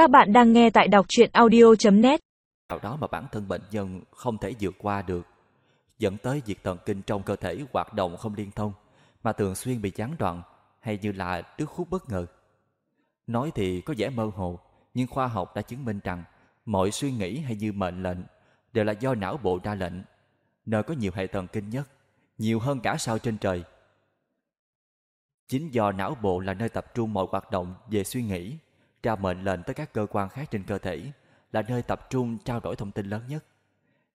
Các bạn đang nghe tại đọc truyện audio.net nào đó mà bản thân bệnh nhân không thể vượt qua được, dẫn tới việc thần kinh trong cơ thể hoạt động không liên thông, mà thường xuyên bị gián đoạn hay như là đứt khúc bất ngờ. Nói thì có vẻ mơ hồ, nhưng khoa học đã chứng minh rằng mọi suy nghĩ hay như mệnh lệnh đều là do não bộ ra lệnh, nơi có nhiều hệ thần kinh nhất, nhiều hơn cả sao trên trời. Chính do não bộ là nơi tập trung mọi hoạt động về suy nghĩ, ra mệnh lệnh tới các cơ quan khác trên cơ thể, là nơi tập trung trao đổi thông tin lớn nhất,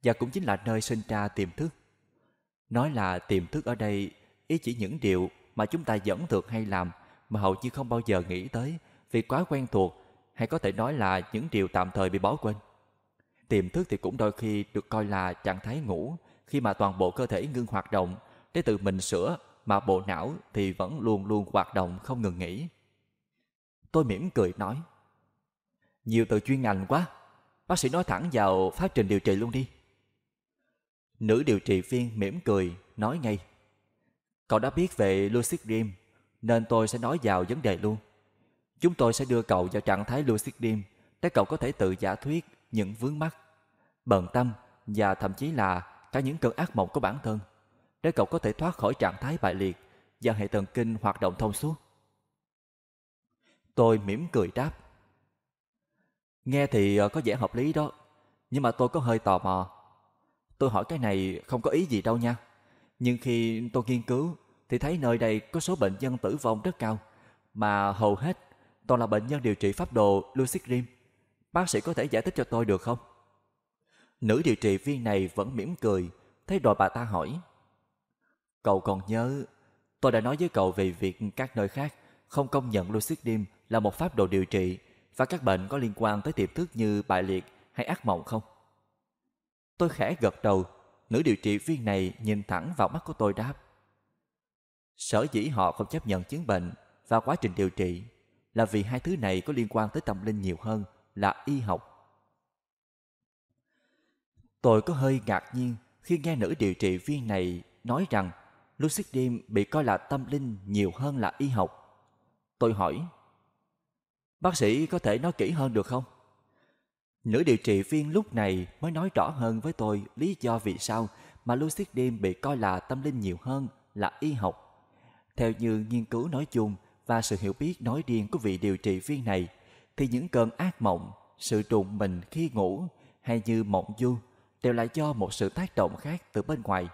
và cũng chính là nơi sinh ra tiềm thức. Nói là tiềm thức ở đây ý chỉ những điều mà chúng ta vẫn thường hay làm mà hầu như không bao giờ nghĩ tới vì quá quen thuộc hay có thể nói là những điều tạm thời bị bỏ quên. Tiềm thức thì cũng đôi khi được coi là trạng thái ngủ khi mà toàn bộ cơ thể ngưng hoạt động để tự mình sửa mà bộ não thì vẫn luôn luôn hoạt động không ngừng nghỉ. Tôi mỉm cười nói. Nhiều từ chuyên ngành quá. Bác sĩ nói thẳng vào phát trình điều trị luôn đi. Nữ điều trị viên mỉm cười, nói ngay. Cậu đã biết về lucid dream, Nên tôi sẽ nói vào vấn đề luôn. Chúng tôi sẽ đưa cậu vào trạng thái lucid dream Để cậu có thể tự giả thuyết những vướng mắc, Bận tâm và thậm chí là cả những cơn ác mộng của bản thân Để cậu có thể thoát khỏi trạng thái bại liệt Và hệ thần kinh hoạt động thông suốt. Tôi mỉm cười đáp. Nghe thì ờ, có vẻ hợp lý đó, nhưng mà tôi có hơi tò mò. Tôi hỏi cái này không có ý gì đâu nha. Nhưng khi tôi nghiên cứu thì thấy nơi đây có số bệnh nhân tử vong rất cao, mà hầu hết toàn là bệnh nhân điều trị pháp đồ Lucid Dream. Bác sĩ có thể giải thích cho tôi được không? Nữ điều trị viên này vẫn mỉm cười, thấy rồi bà ta hỏi. Cậu còn nhớ, tôi đã nói với cậu về việc các nơi khác không công nhận Lucid Dream là một pháp đồ điều trị và các bệnh có liên quan tới tiềm thức như bại liệt hay ác mộng không? Tôi khẽ gật đầu, nữ điều trị viên này nhìn thẳng vào mắt của tôi đáp. Sở dĩ họ không chấp nhận chứng bệnh và quá trình điều trị là vì hai thứ này có liên quan tới tâm linh nhiều hơn là y học. Tôi có hơi ngạc nhiên khi nghe nữ điều trị viên này nói rằng lucid dream bị coi là tâm linh nhiều hơn là y học. Tôi hỏi, Bác sĩ có thể nói kỹ hơn được không? Nữ điều trị viên lúc này mới nói rõ hơn với tôi lý do vì sao mà lucid dream bị coi là tâm linh nhiều hơn là y học. Theo như nghiên cứu nói chung và sự hiểu biết nói riêng của vị điều trị viên này, thì những cơn ác mộng, sự trùng mình khi ngủ hay như mộng du đều là do một sự tác động khác từ bên ngoài.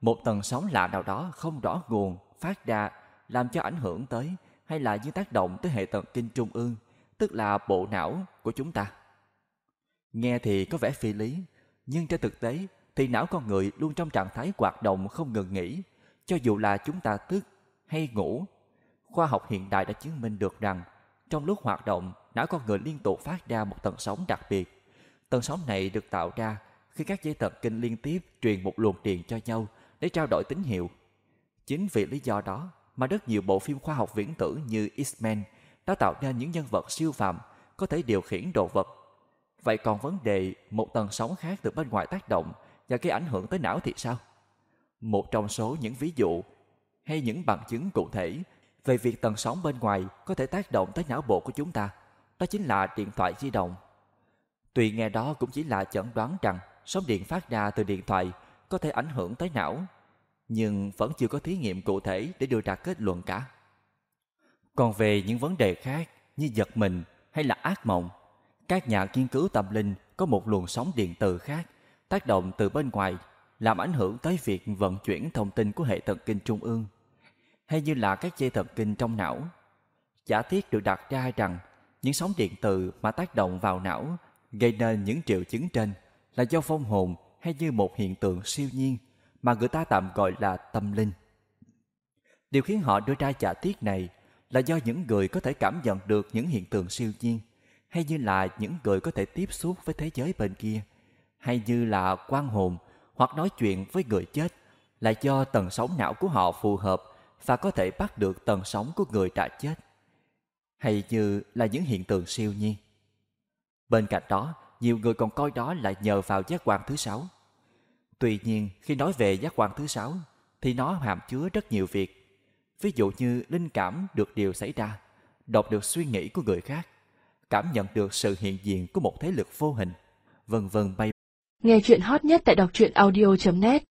Một tầng sóng lạ nào đó không rõ nguồn phát ra làm cho ảnh hưởng tới hay là những tác động tới hệ thần kinh trung ương, tức là bộ não của chúng ta. Nghe thì có vẻ phi lý, nhưng trên thực tế thì não con người luôn trong trạng thái hoạt động không ngừng nghỉ, cho dù là chúng ta thức hay ngủ. Khoa học hiện đại đã chứng minh được rằng trong lúc hoạt động, não con người liên tục phát ra một tần sóng đặc biệt. Tần sóng này được tạo ra khi các dây thần kinh liên tiếp truyền một luồng điện cho nhau để trao đổi tín hiệu. Chính vì lý do đó mà rất nhiều bộ phim khoa học viễn tưởng như X-Men đã tạo ra những nhân vật siêu phàm có thể điều khiển đồ vật. Vậy còn vấn đề một tần sóng khác từ bên ngoài tác động và gây ảnh hưởng tới não thì sao? Một trong số những ví dụ hay những bằng chứng cụ thể về việc tần sóng bên ngoài có thể tác động tới não bộ của chúng ta, đó chính là điện thoại di động. Tuy nghe đó cũng chỉ là chẩn đoán rằng sóng điện phát ra từ điện thoại có thể ảnh hưởng tới não nhưng vẫn chưa có thí nghiệm cụ thể để đưa ra kết luận cả. Còn về những vấn đề khác như giật mình hay là ác mộng, các nhà nghiên cứu tâm linh có một luồng sóng điện từ khác tác động từ bên ngoài làm ảnh hưởng tới việc vận chuyển thông tin của hệ thần kinh trung ương hay như là các dây thần kinh trong não. Giả thiết được đặt ra rằng những sóng điện từ mà tác động vào não gây nên những triệu chứng trên là do phong hồn hay như một hiện tượng siêu nhiên mà người ta tạm gọi là tâm linh. Điều khiến họ đưa ra giả thiết này là do những người có thể cảm nhận được những hiện tượng siêu nhiên, hay như là những người có thể tiếp xúc với thế giới bên kia, hay như là quan hồn hoặc nói chuyện với người chết là do tần sóng não của họ phù hợp và có thể bắt được tần sóng của người đã chết, hay như là những hiện tượng siêu nhiên. Bên cạnh đó, nhiều người còn coi đó là nhờ vào giác quan thứ sáu. Tuy nhiên, khi nói về giác quan thứ sáu, thì nó hàm chứa rất nhiều việc. Ví dụ như linh cảm được điều xảy ra, đọc được suy nghĩ của người khác, cảm nhận được sự hiện diện của một thế lực vô hình, vân vân bay. Nghe chuyện hot nhất tại đọc truyện audio.net